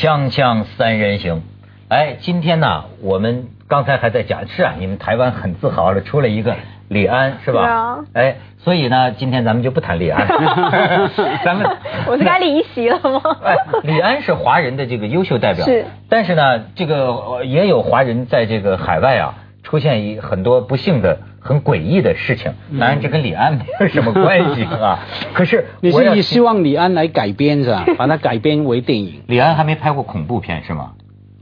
锵锵三人行，哎，今天呢，我们刚才还在讲，是啊，你们台湾很自豪了，出了一个李安，是吧？是啊哎，所以呢，今天咱们就不谈李安，咱们我是该离席了吗？哎，李安是华人的这个优秀代表，是。但是呢，这个呃也有华人在这个海外啊，出现一很多不幸的、很诡异的事情。当然，这跟李安没有什么关系啊。可是你是希望李安来改编是吧？把它改编为电影？李安还没拍过恐怖片是吗？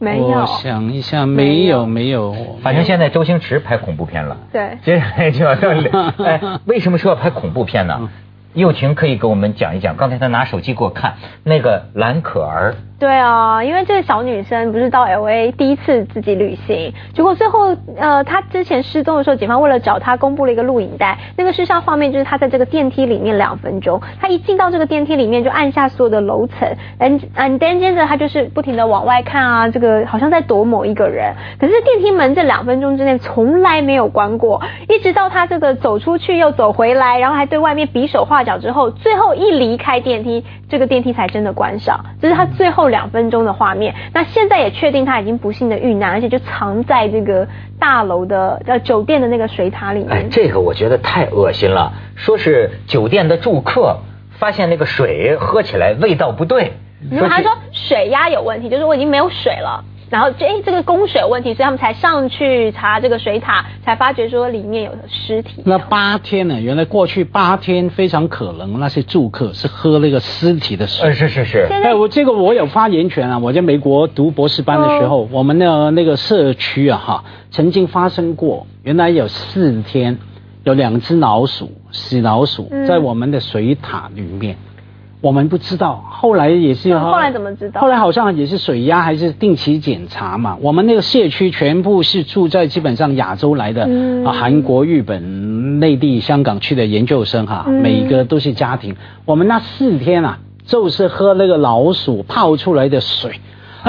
没有我，想一下，没有没有。反正现在周星驰拍恐怖片了。对接下来就要到李 哎，为什么说要拍恐怖片呢？幼婷可以给我们讲一讲，刚才他拿手机给我看那个蓝可儿，对啊，因为这个小女生不是到 L A 第一次自己旅行，结果最后呃，她之前失踪的时候，警方为了找她公布了一个录影带，那个事实上画面就是她在这个电梯里面两分钟，她一进到这个电梯里面就按下所有的楼层，and and then 接着她就是不停的往外看啊，这个好像在躲某一个人，可是电梯门这两分钟之内从来没有关过，一直到她这个走出去又走回来，然后还对外面比手画脚之后，最后一离开电梯，这个电梯才真的关上，这是她最后两分钟的画面。那现在也确定他已经不幸的遇难，而且就藏在这个大楼的呃酒店的那个水塔里哎面，。这个我觉得太恶心了。说是酒店的住客发现那个水喝起来味道不对，是然后他说水压有问题，就是我已经没有水了。然后这哎这个供水有问题，所以他们才上去查这个水塔，才发觉说里面有尸体。那八天呢？原来过去八天非常可能那些住客是喝那个尸体的水呃。是是是，现在哎，我这个我有发言权啊！我在美国读博士班的时候，我们的那个社区啊，哈，曾经发生过，原来有四天有两只老鼠，死老鼠嗯在我们的水塔里面，我们不知道，后来也是嗯后来怎么知道后来好像也是水压还是定期检查嘛。我们那个社区全部是住在基本上亚洲来的、嗯啊，韩国、日本、内地、香港去的研究生哈，嗯每一个都是家庭。我们那四天啊，就是喝那个老鼠泡出来的水。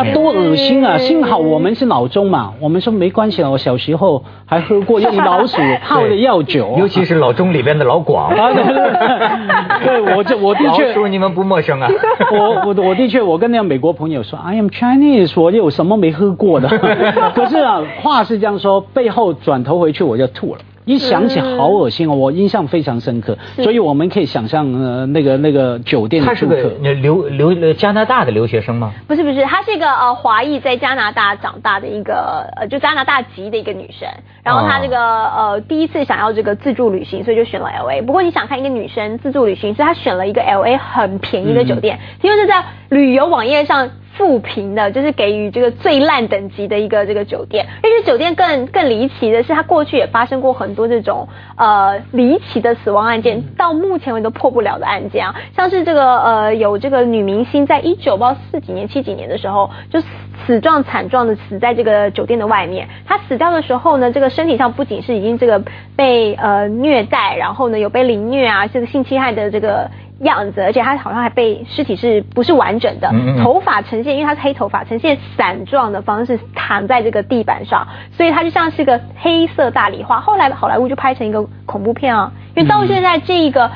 那多恶心啊！嗯幸好我们是老中嘛，我们说没关系了。我小时候还喝过用老鼠 泡的药酒，尤其是老中里边的老广。啊，对对对，我这我的老确鼠你们不陌生啊。我我我的确，我跟那个美国朋友说，I am Chinese，我有什么没喝过的？可是啊，话是这样说，背后转头回去我就吐了。一想起好恶心哦，我印象非常深刻，所以我们可以想象呃那个那个酒店他是的住客个留留留加拿大的留学生吗？不是不是，她是一个呃华裔在加拿大长大的一个呃就加拿大籍的一个女生，然后她这个、呃第一次想要这个自助旅行，所以就选了 L A。不过你想看一个女生自助旅行，所以她选了一个 L A 很便宜的酒店，因为是在旅游网页上。负评的，就是给予这个最烂等级的一个这个酒店，而且酒店更更离奇的是，它过去也发生过很多这种呃离奇的死亡案件，到目前为止都破不了的案件啊，像是这个呃有这个女明星在一九不知道四几年七几年的时候就死死状惨状的死在这个酒店的外面，她死掉的时候呢，这个身体上不仅是已经这个被呃虐待，然后呢有被凌虐啊，这个性侵害的这个。样子，而且他好像还被尸体是不是完整的，嗯嗯嗯头发呈现，因为他是黑头发，呈现散状的方式躺在这个地板上，所以他就像是个黑色大理花。后来好莱坞就拍成一个恐怖片啊，因为到现在这一个、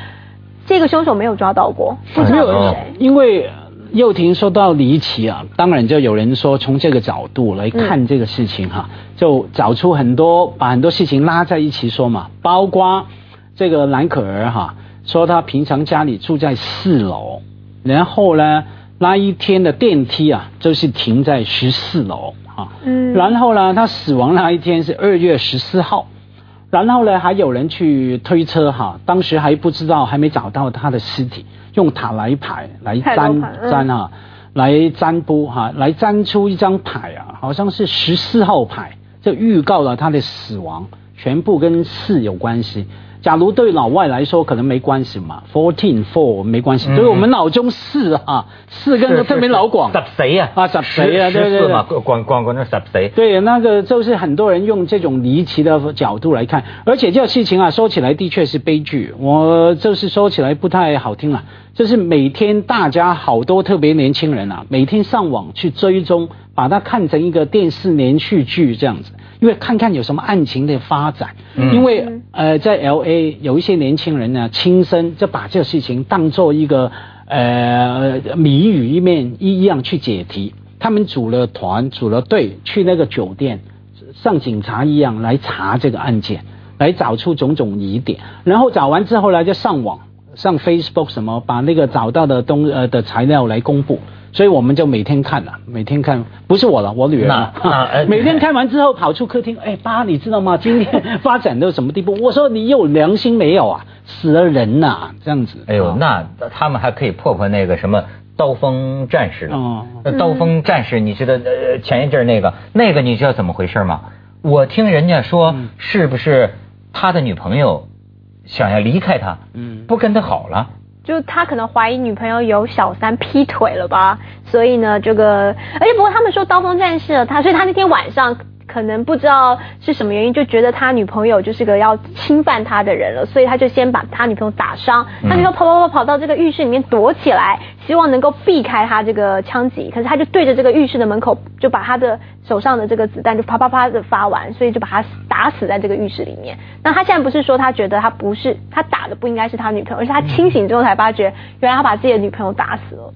这个凶手没有抓到过，不知道是谁。因为幼婷说到离奇啊，当然就有人说从这个角度来看这个事情哈、就找出很多把很多事情拉在一起说嘛，包括这个蓝可儿哈、说他平常家里住在四楼，然后呢那一天的电梯啊就是停在十四楼啊，嗯然后呢他死亡那一天是二月十四号。然后呢，还有人去推车哈，当时还不知道，还没找到他的尸体，用塔来牌来太占多牌嗯占啊，来占卜哈，来占出一张牌啊，好像是十四号牌，就预告了他的死亡，全部跟四有关系。假如对老外来说可能没关系嘛，fourteen four 没关系，嗯对我们脑中四啊，四跟都特别老广十谁呀？啊十谁呀十对对对广广广那十谁？对，那个就是很多人用这种离奇的角度来看，而且这个事情啊，说起来的确是悲剧。我就是说起来不太好听啊，就是每天大家好多特别年轻人啊，每天上网去追踪，把它看成一个电视连续剧这样子，因为看看有什么案情的发展。嗯因为呃，在 L A 有一些年轻人呢，亲身就把这个事情当做一个呃谜语一面一样去解题。他们组了团，组了队去那个酒店，像警察一样来查这个案件，来找出种种疑点，然后找完之后呢，就上网上 Facebook 什么，把那个找到的东呃的材料来公布。所以我们就每天看了，每天看，不是我了，我女儿 每天看完之后跑出客厅，哎，爸，你知道吗？今天发展到什么地步？我说你有良心没有啊？死了人呐、这样子。哎呦，啊那他们还可以破破那个什么刀锋战士了。哦那刀锋战士，你知道呃前一阵那个那个你知道怎么回事吗？我听人家说嗯是不是他的女朋友想要离开他，嗯哦不跟他好了。就他可能怀疑女朋友有小三劈腿了吧，所以呢，这个，而且不过他们说刀锋战士了他，所以他那天晚上可能不知道是什么原因，就觉得他女朋友就是个要侵犯他的人了，所以他就先把他女朋友打伤，嗯。他女朋友跑跑跑跑到这个浴室里面躲起来，希望能够避开他这个枪击，可是他就对着这个浴室的门口，就把他的手上的这个子弹就啪啪啪的发完，所以就把他打死在这个浴室里面。那他现在不是说他觉得他不是他打的不应该是他女朋友，而是他清醒之后才发觉，原来他把自己的女朋友打死了。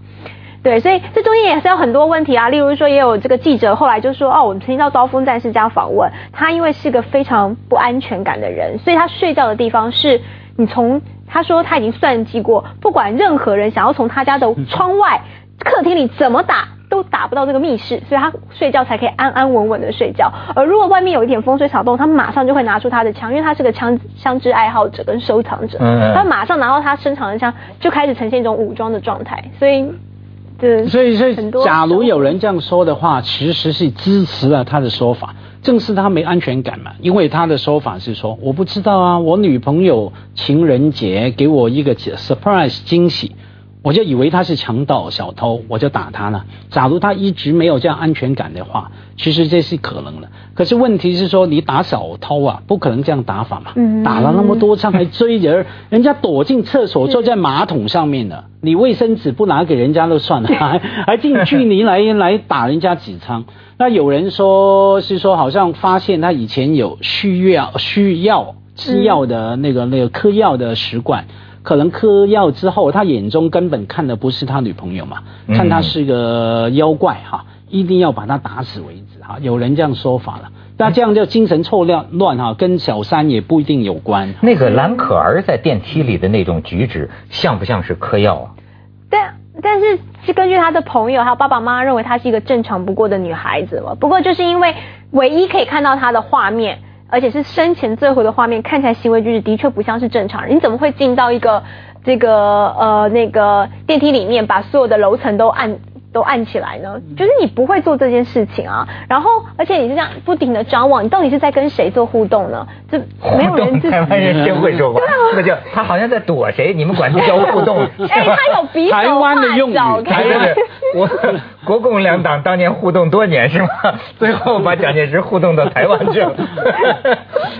对，所以这中间也是有很多问题啊，例如说也有这个记者后来就说，哦，我们曾经到刀锋战士家访问，他因为是个非常不安全感的人，所以他睡觉的地方是你从他说他已经算计过，不管任何人想要从他家的窗外、客厅里怎么打。都打不到这个密室，所以他睡觉才可以安安稳稳的睡觉。而如果外面有一点风吹草动，他马上就会拿出他的枪，因为他是个枪枪支爱好者跟收藏者，嗯他马上拿到他身长的枪，就开始呈现一种武装的状态。所以，对，所以，所以，假如有人这样说的话，其实是支持了他的说法，正是他没安全感嘛。因为他的说法是说，我不知道啊，我女朋友情人节给我一个 surprise 惊喜，我就以为他是强盗小偷，我就打他了。假如他一直没有这样安全感的话，其实这是可能的。可是问题是说，你打小偷啊，不可能这样打法嘛，嗯打了那么多枪还追人，人家躲进厕所坐在马桶上面的，你卫生纸不拿给人家就算了，还还近距离来来打人家几枪。那有人说是说，好像发现他以前有需要需要吃药的那个、那个嗑药的习惯。可能嗑药之后，他眼中根本看的不是他女朋友嘛，嗯看他是个妖怪哈，一定要把他打死为止哈。有人这样说法了，那这样就精神错乱乱哈，跟小三也不一定有关。那个蓝可儿在电梯里的那种举止，像不像是嗑药啊？但但是是根据他的朋友还有爸爸妈妈认为她是一个正常不过的女孩子了。不过就是因为唯一可以看到她的画面，而且是生前最后的画面，看起来行为举止的确不像是正常人。你怎么会进到一个这个呃那个电梯里面，把所有的楼层都按？都按起来呢，就是你不会做这件事情啊，然后而且你是这样不停的张望，你到底是在跟谁做互动呢？这没有人自己台湾人真会说话，那就他好像在躲谁，你们管这叫互动。哎，他有比手台湾的用语画脚对对对，我 国共两党当年互动多年是吗？最后把蒋介石互动到台湾去了。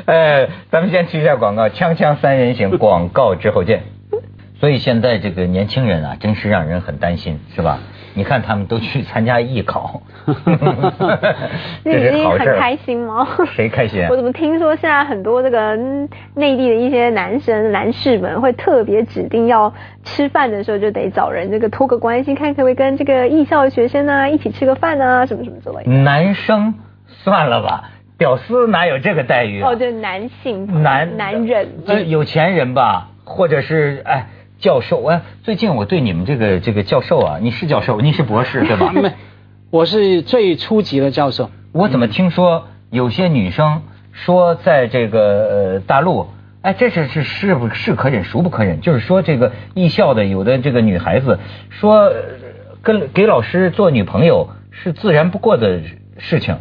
呃，咱们先去一下广告，锵锵三人行，广告之后见。所以现在这个年轻人啊，真是让人很担心，是吧？你看他们都去参加艺考，你这是好。很开心吗？谁开心啊 我怎么听说现在很多这个嗯内地的一些男生男士们会特别指定要吃饭的时候就得找人这个托个关系，看可不可以跟这个艺校的学生啊一起吃个饭啊，什么什么之类的。男生算了吧，屌丝哪有这个待遇啊？哦，对，男性男男人，就有钱人吧，或者是哎教授哎，最近我对你们这个这个教授啊，你是教授，你是博士对吧？没，我是最初级的教授。我怎么听说有些女生说在这个呃大陆，哎，这是是是不是可忍孰不可忍？就是说这个艺校的有的这个女孩子说，呃跟给老师做女朋友是自然不过的事情。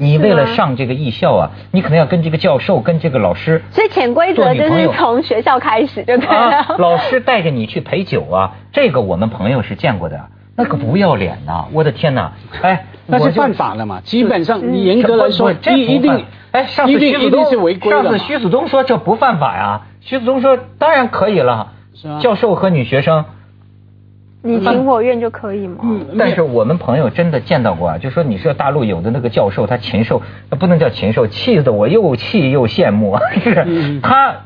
你为了上这个艺校啊，你可能要跟这个教授、跟这个老师所以潜规则就是做女朋友从学校开始就对了。啊，老师带着你去陪酒啊，这个我们朋友是见过的，那可不要脸呐、我的天呐，哎，那是犯法了嘛？基本上，你严格来说，不不这一定，哎，上次一定徐子东一定是违规的上次。徐子东说这不犯法呀，徐子东说当然可以了是啊，教授和女学生。你情我愿就可以吗？嗯但是我们朋友真的见到过啊，就说你说大陆有的那个教授，他禽兽，呃不能叫禽兽，气得我又气又羡慕啊！是嗯他，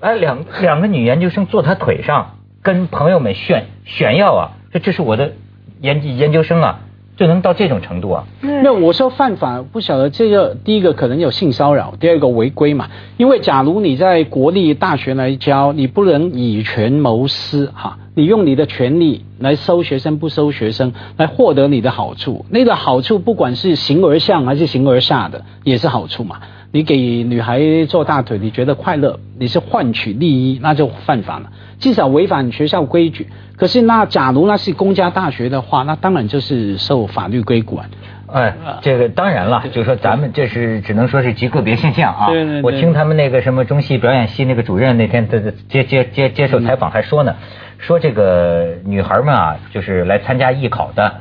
哎，两两个女研究生坐他腿上，跟朋友们炫炫耀啊，说这是我的研研究生啊，就能到这种程度啊？那我说犯法，不晓得这个第一个可能有性骚扰，第二个违规嘛。因为假如你在国立大学来教，你不能以权谋私哈，你用你的权利来收学生不收学生，来获得你的好处。那个好处不管是形而上还是形而下的，也是好处嘛。你给女孩做大腿，你觉得快乐，你是换取利益，那就犯法了，至少违反学校规矩。可是那假如那是公家大学的话，那当然就是受法律规管。哎，这个当然了，就是说咱们这是只能说是极个别现象啊。对对对我听他们那个什么中戏表演系那个主任那天接接接接受采访还说呢，说这个女孩们啊，就是来参加艺考的，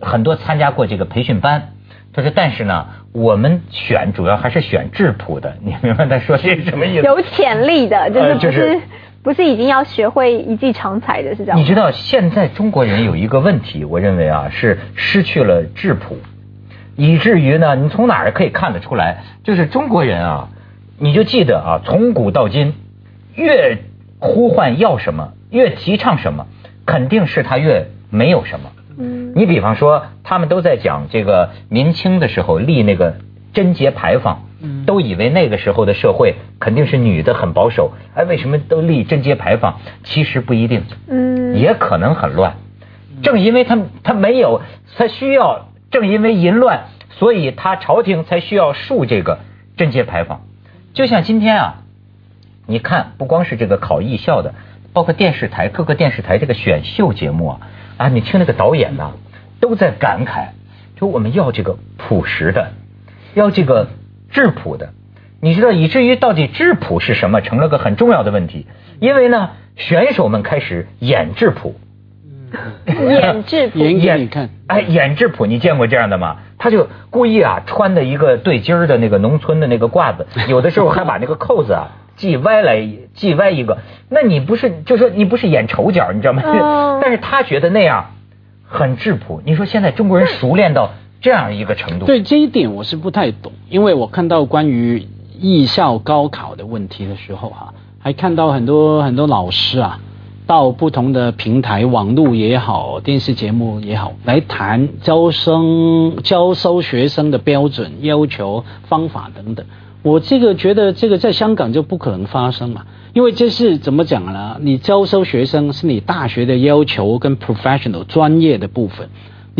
很多参加过这个培训班。他说，但是呢，我们选主要还是选质朴的，你明白他说这是什么意思？有潜力的，就是不呃就是是不是已经要学会一技长才的，是这样？你知道现在中国人有一个问题，我认为啊是失去了质朴，以至于呢，你从哪儿可以看得出来？就是中国人啊，你就记得啊，从古到今，越呼唤要什么，越提倡什么，肯定是他越没有什么。嗯你比方说，他们都在讲这个明清的时候立那个贞节牌坊，嗯都以为那个时候的社会肯定是女的很保守，哎，为什么都立贞节牌坊？其实不一定，嗯，也可能很乱。正因为他他没有，他需要，正因为淫乱，所以他朝廷才需要树这个贞节牌坊。就像今天啊，你看，不光是这个考艺校的，包括电视台各个电视台这个选秀节目啊，啊，你听那个导演呐、都在感慨，说我们要这个朴实的，要这个质朴的。你知道，以至于到底质朴是什么，成了个很重要的问题。因为呢，选手们开始演质朴，演质朴，演你看。哎，演质朴，你见过这样的吗？他就故意啊，穿的一个对襟儿的那个农村的那个褂子，有的时候还把那个扣子啊系歪来系歪一个。那你不是就说你不是演丑角，你知道吗？哦 但是他觉得那样很质朴。你说现在中国人熟练到这样一个程度，对这一点我是不太懂，因为我看到关于艺校高考的问题的时候哈、还看到很多很多老师啊，到不同的平台，网络也好，电视节目也好，来谈招生、招收学生的标准、要求、方法等等。我这个觉得这个在香港就不可能发生嘛，因为这是怎么讲呢？你招收学生是你大学的要求跟 professional 专业的部分，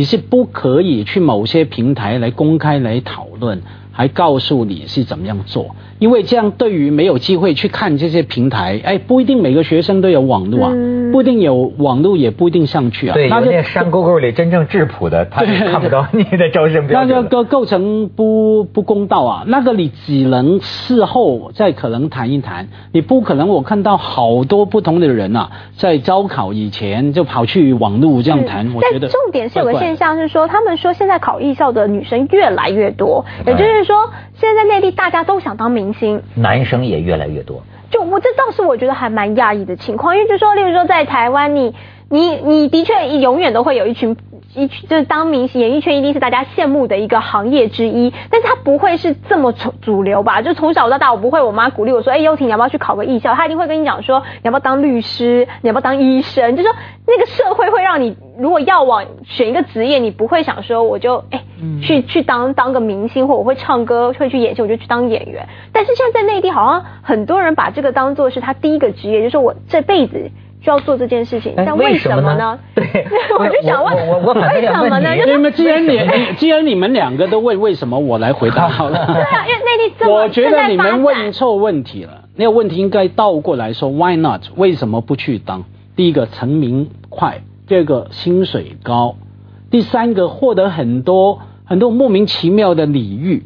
你是不可以去某些平台来公开来讨论，还告诉你是怎么样做，因为这样对于没有机会去看这些平台，哎，不一定每个学生都有网络啊，嗯。不一定有网络也不一定上去啊，对，有那就那山沟沟里真正质朴的，他是看不到你的招生标准那就准的。构构成不不公道啊！那个你只能事后再可能谈一谈，你不可能我看到好多不同的人啊，在招考以前就跑去网络这样谈，我觉得但重点是有个现象是说，他们说现在考艺校的女生越来越多，哎。也就是说，现在在内地大家都想当明星。男生也越来越多。就我这倒是我觉得还蛮讶异的情况，因为就说，例如说在台湾，你你你的确永远都会有一群一群，就是当明星，演艺圈一定是大家羡慕的一个行业之一，但是它不会是这么主主流吧？就从小到大，我不会，我妈鼓励我说，哎，优婷，你要不要去考个艺校？她一定会跟你讲说，你要不要当律师？你要不要当医生？就说那个社会会让你，如果要往选一个职业，你不会想说，我就哎。去去当当个明星，或我会唱歌，会去演戏，我就去当演员。但是现在在内地，好像很多人把这个当做是他第一个职业，就是我这辈子就要做这件事情。哎但为什么呢？对 我就想问，为什么呢？你就是你们既然你既然你们两个都问为什么，我来回答好了。对啊，因为内地这么我觉得你们问错问题了，那个问题应该倒过来说，Why not？为什么不去当？第一个成名快，第二个薪水高，第三个获得很多很多莫名其妙的礼遇。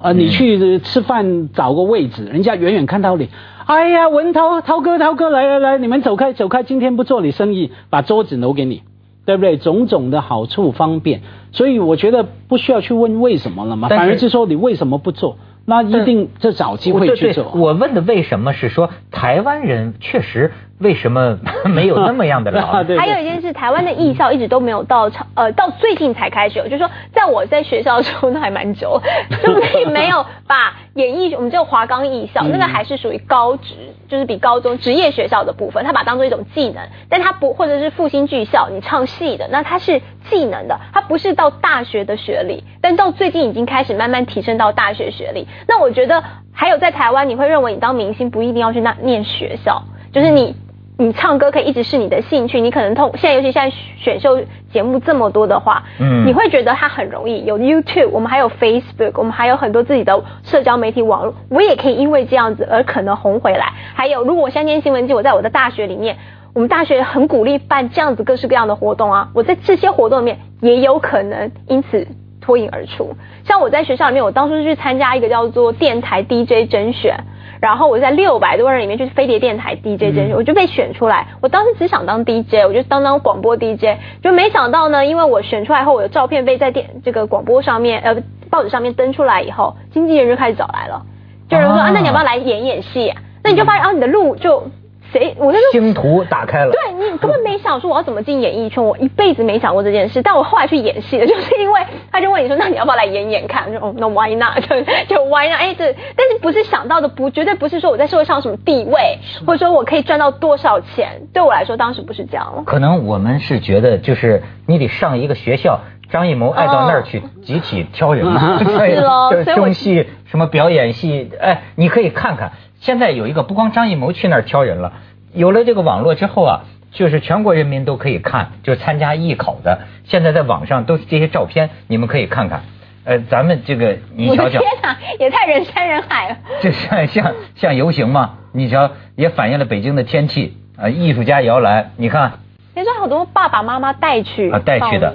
啊、你去吃饭找个位置，人家远远看到你，哎呀，文涛涛哥涛哥来来来，你们走开走开，今天不做你生意，把桌子留给你，对不对？种种的好处方便，所以我觉得不需要去问为什么了嘛，反而是说你为什么不做，那一定就找机会去做。我问的为什么是说台湾人确实为什么 没有那么样的老？还有一件事，台湾的艺校一直都没有到超，呃，到最近才开始有，就是说，在我在学校的时候，那还蛮久，就并没有把演艺，我们叫华冈艺校，那个还是属于高职，就是比高中职业学校的部分，他把当做一种技能，但他不，或者是复兴剧校，你唱戏的，那它是技能的，它不是到大学的学历，但到最近已经开始慢慢提升到大学学历。那我觉得还有在台湾，你会认为你当明星不一定要去那念学校，就是你。你唱歌可以一直是你的兴趣，你可能通现在尤其现在选秀节目这么多的话，嗯你会觉得它很容易。有 YouTube，我们还有 Facebook，我们还有很多自己的社交媒体网络，我也可以因为这样子而可能红回来。还有，如果我现在念新闻系，我在我的大学里面，我们大学很鼓励办这样子各式各样的活动啊，我在这些活动里面也有可能因此脱颖而出。像我在学校里面，我当初是去参加一个叫做电台 DJ 甄选。然后我在六百多人里面，就是飞碟电台 DJ 这些，我就被选出来。我当时只想当 DJ，我就当当广播 DJ，就没想到呢，因为我选出来后，我的照片被在电这个广播上面，呃，报纸上面登出来以后，经纪人就开始找来了，就有人说啊。啊，那你要不要来演演戏、啊？那你就发现啊，你的路就谁，我那时候星途打开了。对你根本没想说我要怎么进演艺圈，我一辈子没想过这件事。但我后来去演戏了，就是因为他就问你说，那你要不要来演演看？我就哦，那 why not？就 就 why not？哎，对，但是不是想到的不，绝对不是说我在社会上有什么地位，或者说我可以赚到多少钱。对我来说，当时不是这样。可能我们是觉得，就是你得上一个学校，张艺谋爱到那儿去集体挑人 嘛，对是咯就是所以我中戏什么表演系，哎，你可以看看，现在有一个不光张艺谋去那儿挑人了，有了这个网络之后啊，就是全国人民都可以看，就是参加艺考的，现在在网上都是这些照片，你们可以看看。呃，咱们这个你瞧瞧，的天哪，也太人山人海了。这像像像游行嘛，你瞧也反映了北京的天气啊，艺术家摇篮，你看。听说好多爸爸妈妈带去啊，带去的，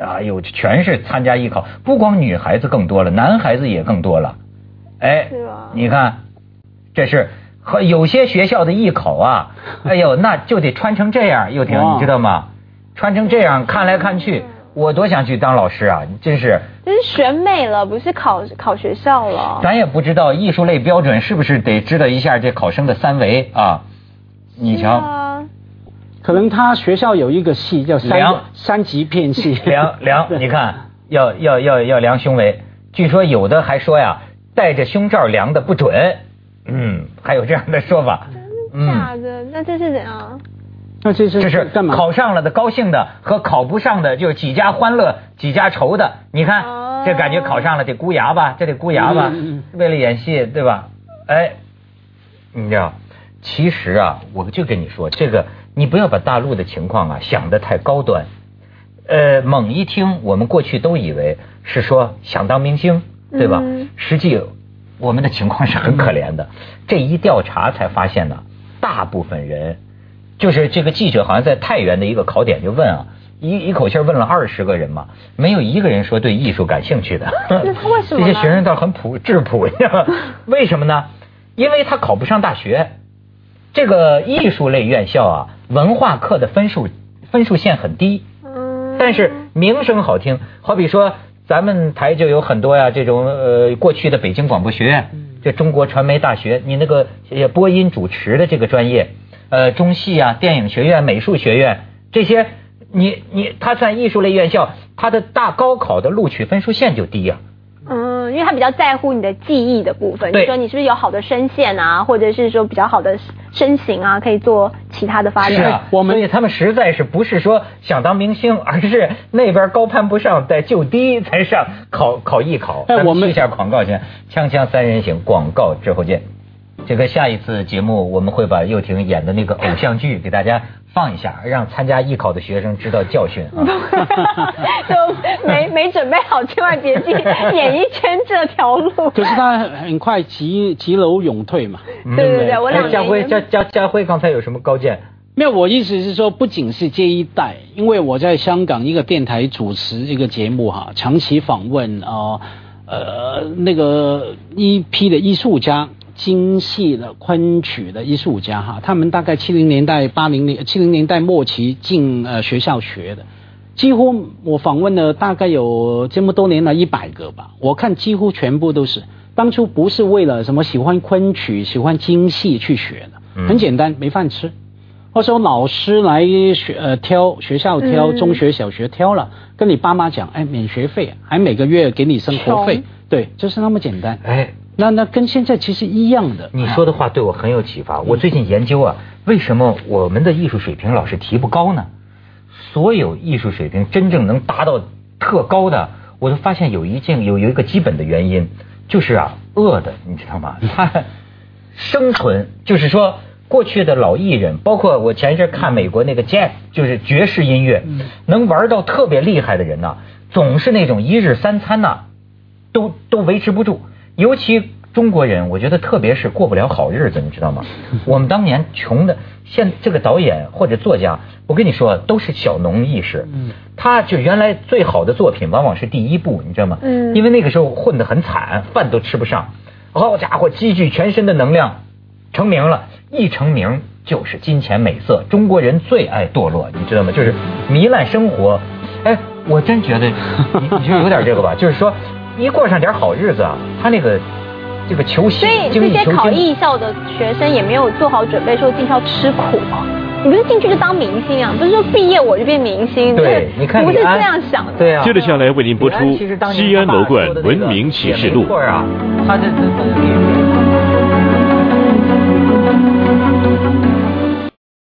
啊，有全是参加艺考，不光女孩子更多了，男孩子也更多了。哎是吧，你看，这是和有些学校的艺考啊，哎呦，那就得穿成这样，又婷，你知道吗？穿成这样看来看去，我多想去当老师啊！真是，这是选美了，不是考考学校了。咱也不知道艺术类标准是不是得知道一下这考生的三维啊？你瞧，啊可能他学校有一个系叫三量三级片系，梁梁，你看，要要要要量胸围。据说有的还说呀，戴着胸罩量的不准。嗯，还有这样的说法。嗯，假的，那这是怎样？那这是这是干嘛？考上了的高兴的和考不上的，就是几家欢乐几家愁的。你看，哦这感觉考上了得箍牙吧？这得箍牙吧？嗯嗯为了演戏，对吧？哎，你知道，其实啊，我就跟你说，这个你不要把大陆的情况啊想得太高端。呃，猛一听，我们过去都以为是说想当明星，对吧？嗯实际我们的情况是很可怜的。这一调查才发现呢，大部分人就是这个记者好像在太原的一个考点就问啊，一一口气问了二十个人嘛，没有一个人说对艺术感兴趣的。那 他为什么 这些学生倒很朴质朴，你知道吗？为什么呢？因为他考不上大学。这个艺术类院校啊，文化课的分数分数线很低，嗯，但是名声好听。好比说，咱们台就有很多呀，这种呃过去的北京广播学院，这中国传媒大学，你那个呃播音主持的这个专业，呃中戏啊、电影学院、美术学院这些，你你它算艺术类院校，它的大高考的录取分数线就低呀、嗯，因为他比较在乎你的记忆的部分，就对说你是不是有好的声线啊，或者是说比较好的身形啊，可以做其他的发展。是啊，我们所以他们实在是不是说想当明星，而是那边高攀不上，在就低才上考考艺考。咱哎我们去一下广告先，锵锵三人行，广告之后见。这个下一次节目我们会把佑婷演的那个偶像剧给大家放一下，让参加艺考的学生知道教训啊。就没没准备好，千万别进演艺圈这条路。可是他很快急急流勇退嘛。嗯对对对我两哎家辉，家家家辉刚才有什么高见？没有，我意思是说，不仅是这一代，因为我在香港一个电台主持一个节目哈，长期访问啊呃那个一批的艺术家，京戏的昆曲的艺术家哈，他们大概七零年代、八零年、七零年代末期进呃学校学的，几乎我访问了大概有这么多年了一百个吧，我看几乎全部都是当初不是为了什么喜欢昆曲、喜欢京戏去学的，嗯很简单，没饭吃。或者说老师来学呃挑学校挑嗯中学小学挑了，跟你爸妈讲，哎免学费，还每个月给你生活费，对，就是那么简单。哎，那那跟现在其实一样的。你说的话对我很有启发。我最近研究啊，为什么我们的艺术水平老是提不高呢？所有艺术水平真正能达到特高的，我都发现有一件有有一个基本的原因，就是啊饿的，你知道吗？他生存就是说。过去的老艺人，包括我前一阵看美国那个 jazz，就是爵士音乐，能玩到特别厉害的人呐，总是那种一日三餐呐，都都维持不住。尤其中国人，我觉得特别是过不了好日子，你知道吗？我们当年穷的，现这个导演或者作家，我跟你说，都是小农意识。嗯他就原来最好的作品，往往是第一部，你知道吗？嗯因为那个时候混得很惨，饭都吃不上。好家伙，积聚全身的能量，成名了，一成名就是金钱美色。中国人最爱堕落，你知道吗？就是糜烂生活。哎，我真觉得你你就有点这个吧，就是说一过上点好日子啊，他那个这个求所以新，精这些考。艺校的学生也没有做好准备，说进校吃苦啊。你不是进去就当明星啊？不是说毕业我就变明星，对，你看不是这样想的。对啊。接着下来为您播出李安其实当年西安楼冠文明启示录也没错啊，他这这这